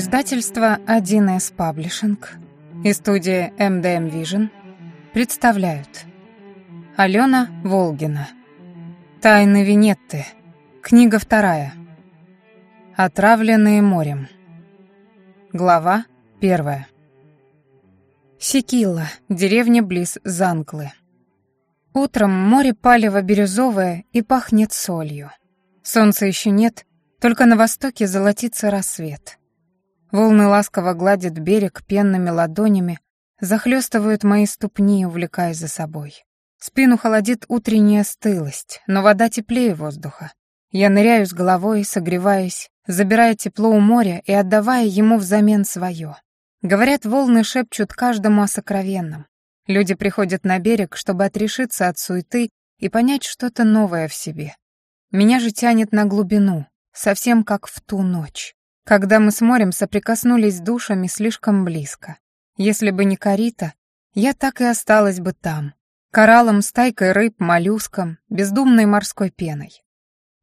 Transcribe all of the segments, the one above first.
Издательство 1С Паблишинг и студия MDM Vision представляют Алена Волгина Тайны Венетты Книга вторая Отравленные морем Глава первая Секила, деревня близ Занклы Утром море палево-бирюзовое и пахнет солью. Солнца еще нет, только на востоке золотится рассвет. Волны ласково гладят берег пенными ладонями, захлестывают мои ступни, увлекая за собой. Спину холодит утренняя стылость, но вода теплее воздуха. Я ныряю с головой, согреваясь, забирая тепло у моря и отдавая ему взамен свое. Говорят, волны шепчут каждому о сокровенном. Люди приходят на берег, чтобы отрешиться от суеты и понять что-то новое в себе. Меня же тянет на глубину, совсем как в ту ночь когда мы с морем соприкоснулись душами слишком близко. Если бы не Карита, я так и осталась бы там, кораллом, стайкой рыб, моллюском, бездумной морской пеной.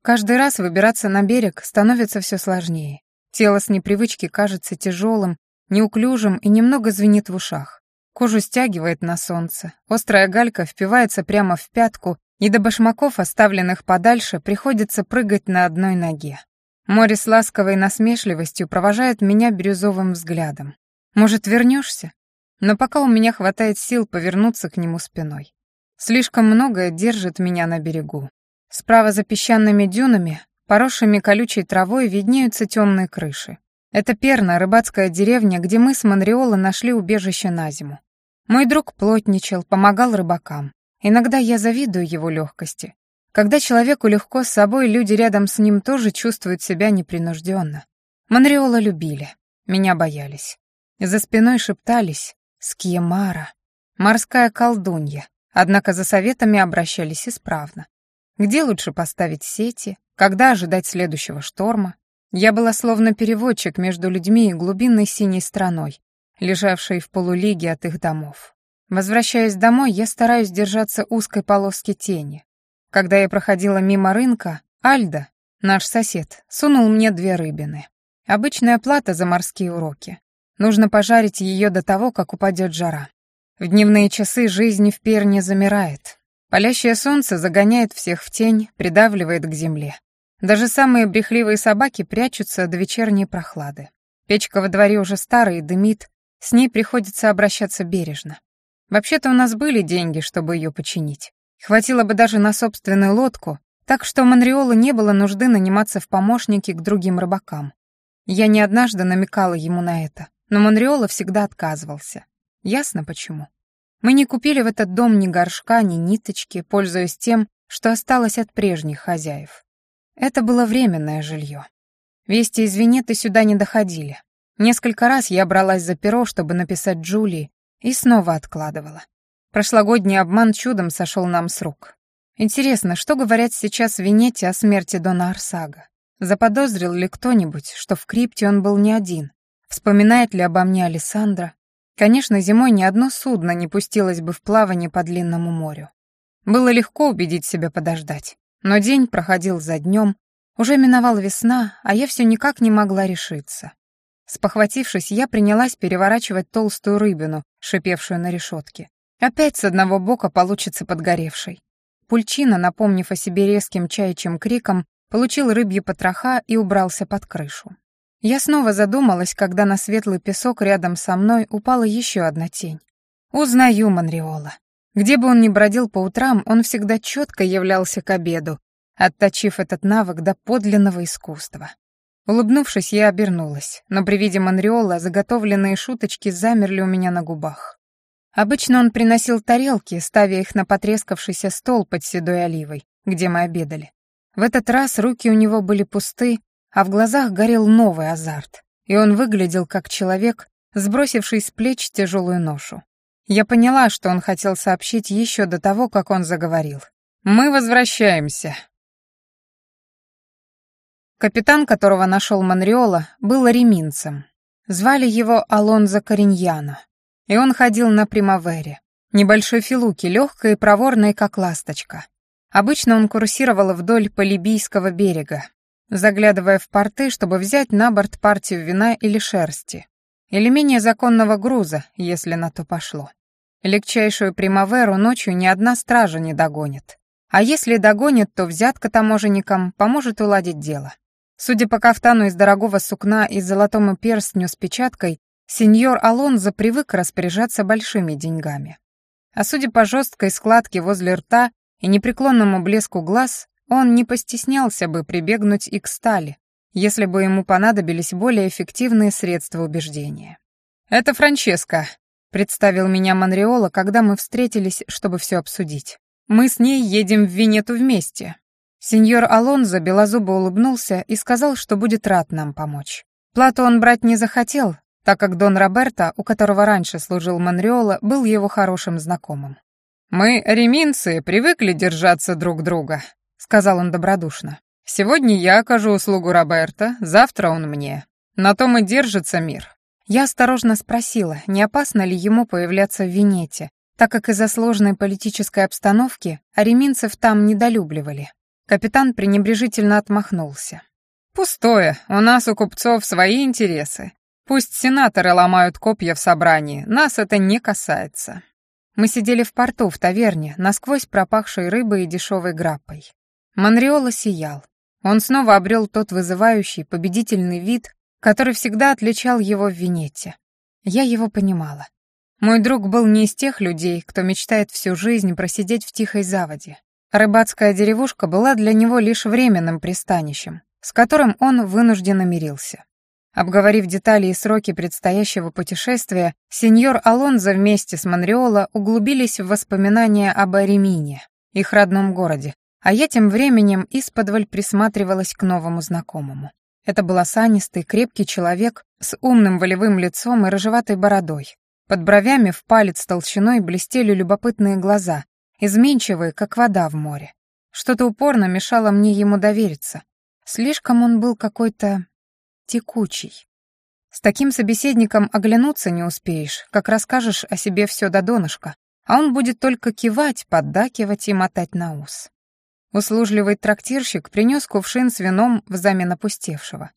Каждый раз выбираться на берег становится все сложнее. Тело с непривычки кажется тяжелым, неуклюжим и немного звенит в ушах. Кожу стягивает на солнце, острая галька впивается прямо в пятку, и до башмаков, оставленных подальше, приходится прыгать на одной ноге. Море с ласковой насмешливостью провожает меня бирюзовым взглядом. Может, вернешься? Но пока у меня хватает сил повернуться к нему спиной. Слишком многое держит меня на берегу. Справа за песчаными дюнами, поросшими колючей травой, виднеются темные крыши. Это Перна, рыбацкая деревня, где мы с Монреола нашли убежище на зиму. Мой друг плотничал, помогал рыбакам. Иногда я завидую его легкости. Когда человеку легко с собой, люди рядом с ним тоже чувствуют себя непринужденно. Монреола любили, меня боялись. За спиной шептались «Скьемара», «Морская колдунья», однако за советами обращались исправно. Где лучше поставить сети, когда ожидать следующего шторма? Я была словно переводчик между людьми и глубинной синей страной, лежавшей в полулиге от их домов. Возвращаясь домой, я стараюсь держаться узкой полоски тени, когда я проходила мимо рынка, Альда, наш сосед, сунул мне две рыбины. Обычная плата за морские уроки. Нужно пожарить ее до того, как упадет жара. В дневные часы жизнь в Перне замирает. Палящее солнце загоняет всех в тень, придавливает к земле. Даже самые брехливые собаки прячутся до вечерней прохлады. Печка во дворе уже старая и дымит, с ней приходится обращаться бережно. Вообще-то у нас были деньги, чтобы ее починить. Хватило бы даже на собственную лодку, так что Монреолу не было нужды наниматься в помощники к другим рыбакам. Я не однажды намекала ему на это, но Монреола всегда отказывался. Ясно почему. Мы не купили в этот дом ни горшка, ни ниточки, пользуясь тем, что осталось от прежних хозяев. Это было временное жилье. Вести из Венеты сюда не доходили. Несколько раз я бралась за перо, чтобы написать Джулии, и снова откладывала. Прошлогодний обман чудом сошел нам с рук. Интересно, что говорят сейчас в Венете о смерти Дона Арсага? Заподозрил ли кто-нибудь, что в крипте он был не один? Вспоминает ли обо мне Александра? Конечно, зимой ни одно судно не пустилось бы в плавание по длинному морю. Было легко убедить себя подождать. Но день проходил за днем, уже миновала весна, а я все никак не могла решиться. Спохватившись, я принялась переворачивать толстую рыбину, шипевшую на решетке. Опять с одного бока получится подгоревший. Пульчина, напомнив о себе резким чаячим криком, получил рыбьи потроха и убрался под крышу. Я снова задумалась, когда на светлый песок рядом со мной упала еще одна тень. Узнаю Монреола. Где бы он ни бродил по утрам, он всегда четко являлся к обеду, отточив этот навык до подлинного искусства. Улыбнувшись, я обернулась, но при виде Монреола заготовленные шуточки замерли у меня на губах. Обычно он приносил тарелки, ставя их на потрескавшийся стол под седой оливой, где мы обедали. В этот раз руки у него были пусты, а в глазах горел новый азарт, и он выглядел как человек, сбросивший с плеч тяжелую ношу. Я поняла, что он хотел сообщить еще до того, как он заговорил. «Мы возвращаемся». Капитан, которого нашел Монреола, был реминцем. Звали его Алонзо Кориньяно и он ходил на примавере. Небольшой филуки, легкой и проворной, как ласточка. Обычно он курсировал вдоль Полибийского берега. заглядывая в порты, чтобы взять на борт партию вина или шерсти, или менее законного груза, если на то пошло. Легчайшую примаверу ночью ни одна стража не догонит. А если догонит, то взятка таможенникам поможет уладить дело. Судя по кафтану из дорогого сукна и золотому перстню с печаткой, сеньор Алонзо привык распоряжаться большими деньгами. А судя по жесткой складке возле рта и непреклонному блеску глаз, он не постеснялся бы прибегнуть и к стали, если бы ему понадобились более эффективные средства убеждения. «Это Франческа», — представил меня Монреола, когда мы встретились, чтобы все обсудить. «Мы с ней едем в Венету вместе». Сеньор Алонзо белозубо улыбнулся и сказал, что будет рад нам помочь. Плату он брать не захотел, так как Дон Роберто, у которого раньше служил Монреола, был его хорошим знакомым. «Мы, реминцы, привыкли держаться друг друга», — сказал он добродушно. «Сегодня я окажу услугу Роберто, завтра он мне. На том и держится мир». Я осторожно спросила, не опасно ли ему появляться в Венете, так как из-за сложной политической обстановки ареминцев там недолюбливали. Капитан пренебрежительно отмахнулся. «Пустое, у нас у купцов свои интересы. Пусть сенаторы ломают копья в собрании, нас это не касается». Мы сидели в порту, в таверне, насквозь пропахшей рыбой и дешевой граппой. Монреола сиял. Он снова обрел тот вызывающий, победительный вид, который всегда отличал его в Венете. Я его понимала. Мой друг был не из тех людей, кто мечтает всю жизнь просидеть в тихой заводе. Рыбацкая деревушка была для него лишь временным пристанищем, с которым он вынужденно мирился. Обговорив детали и сроки предстоящего путешествия, сеньор Алонзо вместе с Монреоло углубились в воспоминания об Аремине, их родном городе, а я тем временем исподволь присматривалась к новому знакомому. Это был осанистый, крепкий человек с умным волевым лицом и рыжеватой бородой. Под бровями в палец толщиной блестели любопытные глаза, изменчивые, как вода в море. Что-то упорно мешало мне ему довериться. Слишком он был какой-то текучий. С таким собеседником оглянуться не успеешь, как расскажешь о себе все до донышка, а он будет только кивать, поддакивать и мотать на ус. Услужливый трактирщик принес кувшин с вином взамен опустевшего.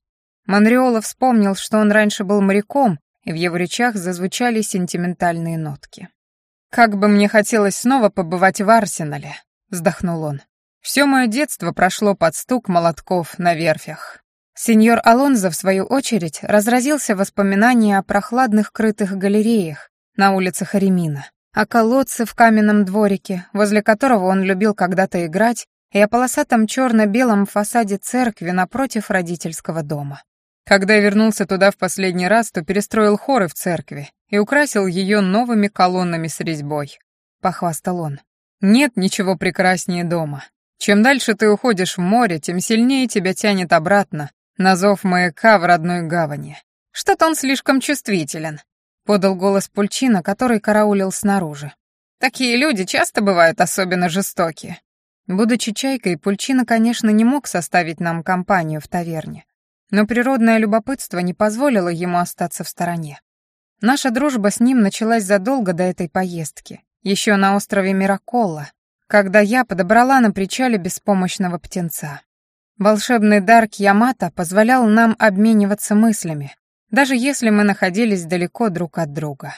Монреола вспомнил, что он раньше был моряком, и в его речах зазвучали сентиментальные нотки. «Как бы мне хотелось снова побывать в Арсенале», — вздохнул он. «Все мое детство прошло под стук молотков на верфях». Сеньор Алонзо, в свою очередь, разразился воспоминания о прохладных крытых галереях на улицах Аремина, о колодце в каменном дворике, возле которого он любил когда-то играть, и о полосатом черно-белом фасаде церкви напротив родительского дома. Когда вернулся туда в последний раз, то перестроил хоры в церкви и украсил ее новыми колоннами с резьбой. Похвастал он. Нет ничего прекраснее дома. Чем дальше ты уходишь в море, тем сильнее тебя тянет обратно, на зов маяка в родной гавани. Что-то он слишком чувствителен, подал голос Пульчина, который караулил снаружи. Такие люди часто бывают особенно жестокие. Будучи чайкой, Пульчина, конечно, не мог составить нам компанию в таверне, но природное любопытство не позволило ему остаться в стороне. Наша дружба с ним началась задолго до этой поездки, еще на острове Мираколла, когда я подобрала на причале беспомощного птенца. Волшебный дар Кьямата позволял нам обмениваться мыслями, даже если мы находились далеко друг от друга.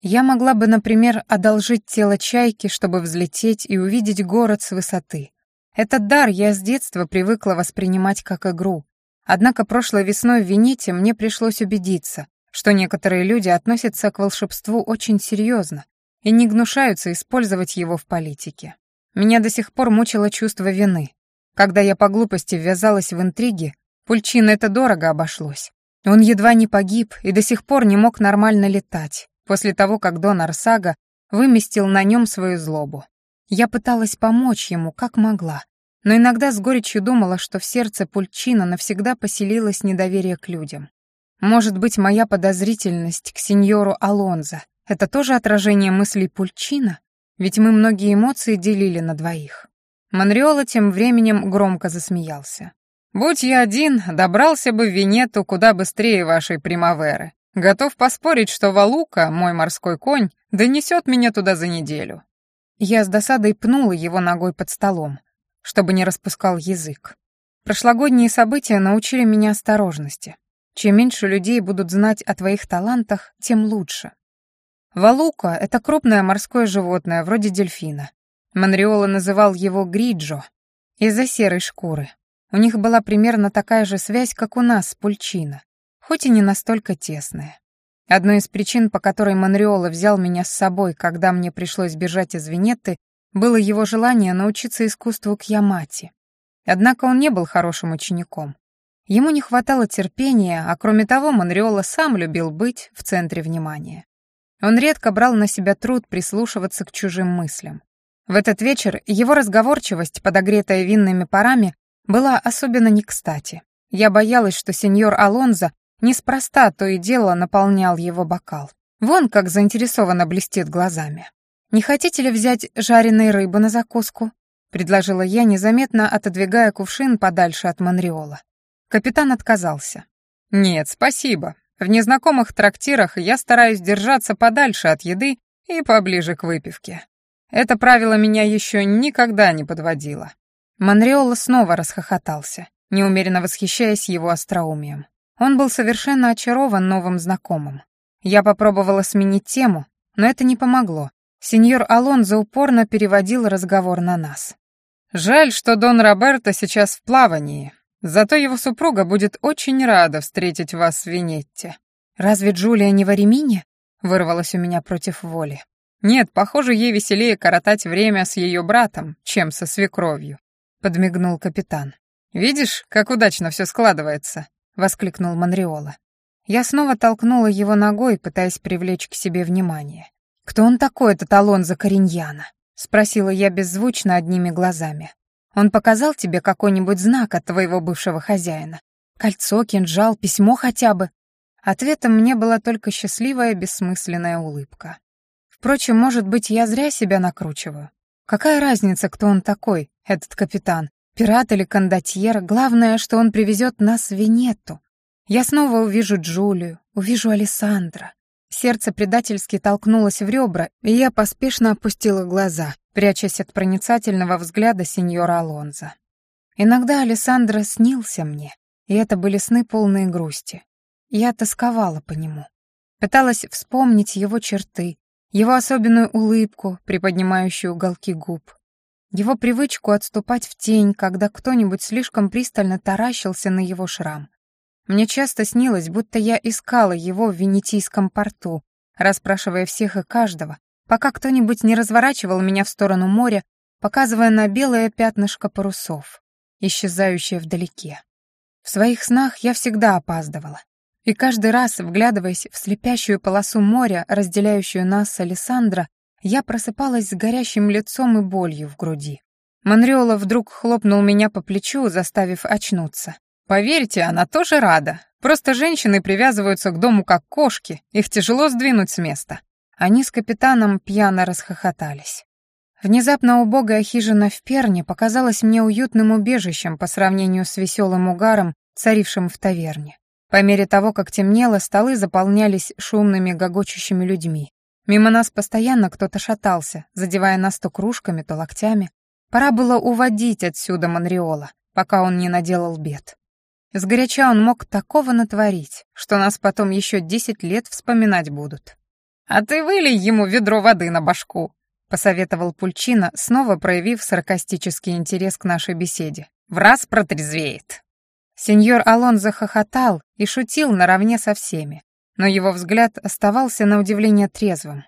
Я могла бы, например, одолжить тело чайки, чтобы взлететь и увидеть город с высоты. Этот дар я с детства привыкла воспринимать как игру. Однако прошлой весной в Венете мне пришлось убедиться, что некоторые люди относятся к волшебству очень серьезно и не гнушаются использовать его в политике. Меня до сих пор мучило чувство вины, когда я по глупости ввязалась в интриги, Пульчин это дорого обошлось. Он едва не погиб и до сих пор не мог нормально летать, после того, как Дон Арсага выместил на нем свою злобу. Я пыталась помочь ему, как могла, но иногда с горечью думала, что в сердце Пульчина навсегда поселилось недоверие к людям. Может быть, моя подозрительность к сеньору Алонзо — это тоже отражение мыслей Пульчина? Ведь мы многие эмоции делили на двоих. Монреола тем временем громко засмеялся. «Будь я один, добрался бы в Венету куда быстрее вашей примаверы. Готов поспорить, что Валука, мой морской конь, донесет меня туда за неделю». Я с досадой пнула его ногой под столом, чтобы не распускал язык. Прошлогодние события научили меня осторожности. Чем меньше людей будут знать о твоих талантах, тем лучше. Валука — это крупное морское животное, вроде дельфина. Монреола называл его гриджо из-за серой шкуры. У них была примерно такая же связь, как у нас с пульчино, хоть и не настолько тесная. Одной из причин, по которой Монреола взял меня с собой, когда мне пришлось бежать из Венетты, было его желание научиться искусству кьямати. Однако он не был хорошим учеником. Ему не хватало терпения, а кроме того, Монреола сам любил быть в центре внимания. Он редко брал на себя труд прислушиваться к чужим мыслям. В этот вечер его разговорчивость, подогретая винными парами, была особенно не кстати. Я боялась, что сеньор Алонзо неспроста то и дело наполнял его бокал. Вон как заинтересованно блестит глазами. «Не хотите ли взять жареной рыбы на закуску?» предложила я, незаметно отодвигая кувшин подальше от Монреола. Капитан отказался. «Нет, спасибо. В незнакомых трактирах я стараюсь держаться подальше от еды и поближе к выпивке. Это правило меня еще никогда не подводило». Монреола снова расхохотался, неумеренно восхищаясь его остроумием. Он был совершенно очарован новым знакомым. Я попробовала сменить тему, но это не помогло. Сеньор Алонзо упорно переводил разговор на нас. Жаль, что Дон Роберто сейчас в плавании. Зато его супруга будет очень рада встретить вас в Венетте. Разве Джулия не в Аремине? Вырвалось у меня против воли. Нет, похоже, ей веселее коротать время с ее братом, чем со свекровью, подмигнул капитан. Видишь, как удачно все складывается, воскликнул Монреола. Я снова толкнула его ногой, пытаясь привлечь к себе внимание. Кто он такой, этот Алонзо Кориньяна? — спросила я беззвучно одними глазами. «Он показал тебе какой-нибудь знак от твоего бывшего хозяина? Кольцо, кинжал, письмо хотя бы?» Ответом мне была только счастливая бессмысленная улыбка. Впрочем, может быть, я зря себя накручиваю. Какая разница, кто он такой, этот капитан? Пират или кондотьер? Главное, что он привезет нас в Венетту. Я снова увижу Джулию, увижу Алессандра. Сердце предательски толкнулось в ребра, и я поспешно опустила глаза, прячась от проницательного взгляда сеньора Алонзо. Иногда Алессандро снился мне, и это были сны полные грусти. Я тосковала по нему. Пыталась вспомнить его черты, его особенную улыбку, приподнимающую уголки губ, его привычку отступать в тень, когда кто-нибудь слишком пристально таращился на его шрам. Мне часто снилось, будто я искала его в Венетийском порту, расспрашивая всех и каждого, пока кто-нибудь не разворачивал меня в сторону моря, показывая на белое пятнышко парусов, исчезающее вдалеке. В своих снах я всегда опаздывала. И каждый раз, вглядываясь в слепящую полосу моря, разделяющую нас с Александра, я просыпалась с горящим лицом и болью в груди. Монреола вдруг хлопнул меня по плечу, заставив очнуться. Поверьте, она тоже рада. Просто женщины привязываются к дому как кошки, их тяжело сдвинуть с места. Они с капитаном пьяно расхохотались. Внезапно убогая хижина в Перне показалась мне уютным убежищем по сравнению с веселым угаром, царившим в таверне. По мере того, как темнело, столы заполнялись шумными, гогочущими людьми. Мимо нас постоянно кто-то шатался, задевая нас то кружками, то локтями. Пора было уводить отсюда Монреола, пока он не наделал бед. Сгоряча он мог такого натворить, что нас потом еще десять лет вспоминать будут. «А ты вылей ему ведро воды на башку», — посоветовал Пульчина, снова проявив саркастический интерес к нашей беседе. «В раз протрезвеет». Сеньор Алон захохотал и шутил наравне со всеми, но его взгляд оставался на удивление трезвым.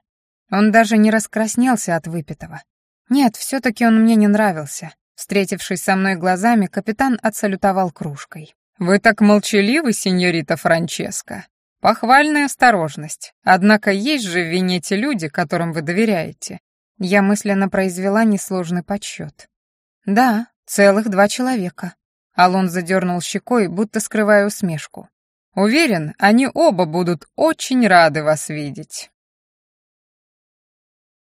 Он даже не раскраснелся от выпитого. Нет, все-таки он мне не нравился. Встретившись со мной глазами, капитан отсалютовал кружкой. «Вы так молчаливы, сеньорита Франческо. Похвальная осторожность. Однако есть же в Венете люди, которым вы доверяете». Я мысленно произвела несложный подсчет. «Да, целых два человека». Алон задернул щекой, будто скрывая усмешку. «Уверен, они оба будут очень рады вас видеть».